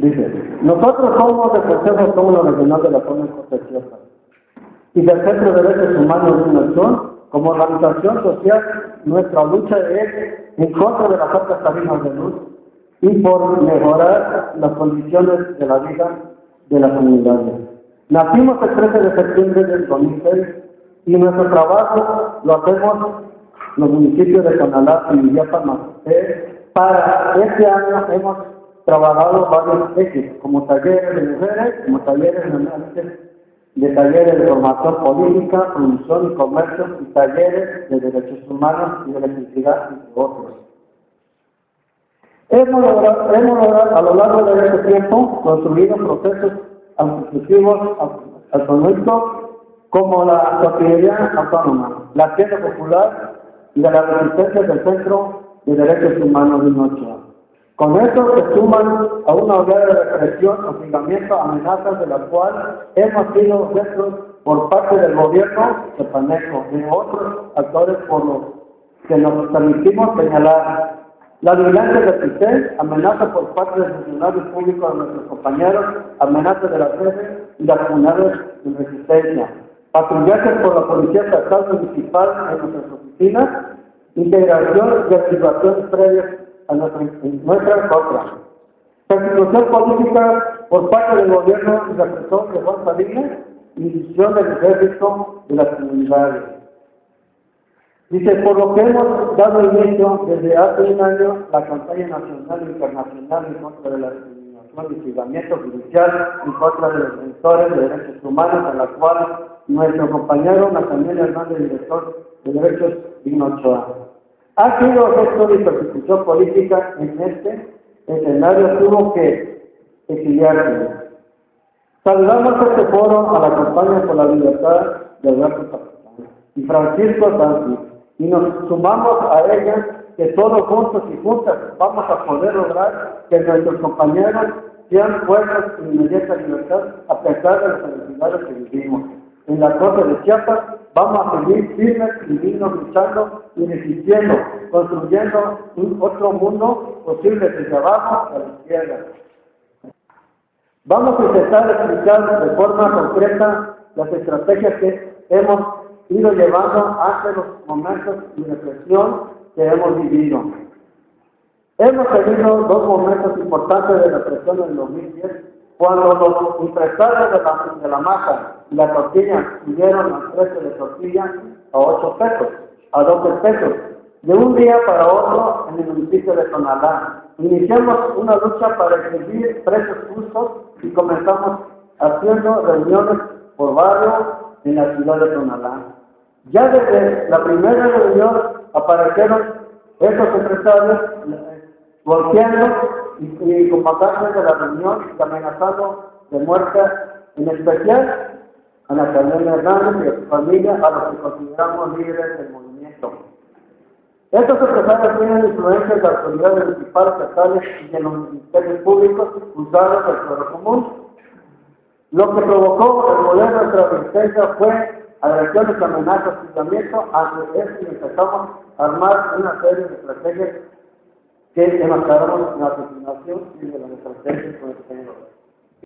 Dice, nosotros somos del Consejo Autónomo Regional de la Zona Protección y del Centro de Derechos Humanos de Nación, como organización social, nuestra lucha es en contra de las altas tarifas de luz y por mejorar las condiciones de la vida de las comunidades. Nacimos el 13 de septiembre del 2006 y nuestro trabajo lo hacemos los municipios de Canalá y Villapa Para este año hemos trabajado varios ejes, como talleres de mujeres, como talleres de de talleres de formación política, producción y comercio y talleres de derechos humanos y de electricidad, entre otros. Hemos logrado, hemos a lo largo de este tiempo construido procesos autosugestivos autonómicos como la Sociedad Autónoma, la Tienda Popular y la Resistencia del Centro de Derechos Humanos de Noche. Con esto se suman a una oleada de represión, hostigamiento, amenazas de las cuales hemos sido objetos por parte del gobierno chapaneco y otros actores por los que nos permitimos señalar. La violencia sistema, amenaza por parte de funcionarios públicos de nuestros compañeros, amenaza de las redes y las comunidades de resistencia. Patrullajes por la Policía Estatal Municipal en nuestras oficinas, integración de situaciones previas a nuestra, nuestra contra. Persecución política por parte del gobierno y la persona de Juan Salinas y decisión del ejército de las comunidades. Dice, por lo que hemos dado inicio desde hace un año la campaña nacional e internacional en contra de la discriminación y hostigamiento judicial en contra de los defensores de derechos humanos, en la cual nuestro compañero Nathaniel Hernández, director de Derechos Ochoa, ha sido objeto de persecución política en este escenario, tuvo que exiliarse. Saludamos este foro a la campaña por la libertad de Alberto y Francisco Sánchez y nos sumamos a ella que todos juntos y juntas vamos a poder lograr que nuestros compañeros sean puestos en inmediata libertad a pesar de las necesidades que vivimos. En la Corte de Chiapas vamos a seguir firmes dignos luchando y resistiendo, construyendo un otro mundo posible desde abajo a la izquierda. Vamos a intentar explicar de forma concreta las estrategias que hemos ido llevando ante los momentos de represión que hemos vivido. Hemos tenido dos momentos importantes de represión en el 2010 cuando los empresarios de la, de la masa la tortilla subieron el precio de tortilla a 8 pesos, a 12 pesos, de un día para otro en el municipio de Tonalá. Iniciamos una lucha para exigir precios justos y comenzamos haciendo reuniones por barrio en la ciudad de Tonalá. Ya desde la primera reunión aparecieron esos empresarios golpeando y, y de la reunión y amenazando de muerte, en especial a Natalia Hernández y a su familia, a los que consideramos líderes del movimiento. Estos empresarios tienen influencia de las autoridades municipales, estatales y de los ministerios públicos juzgados del pueblo común. Lo que provocó el modelo de nuestra resistencia fue agresiones, amenazas, hostigamiento, ante esto y empezamos a armar una serie de estrategias que enmascaramos la asesinación y de la estrategia con el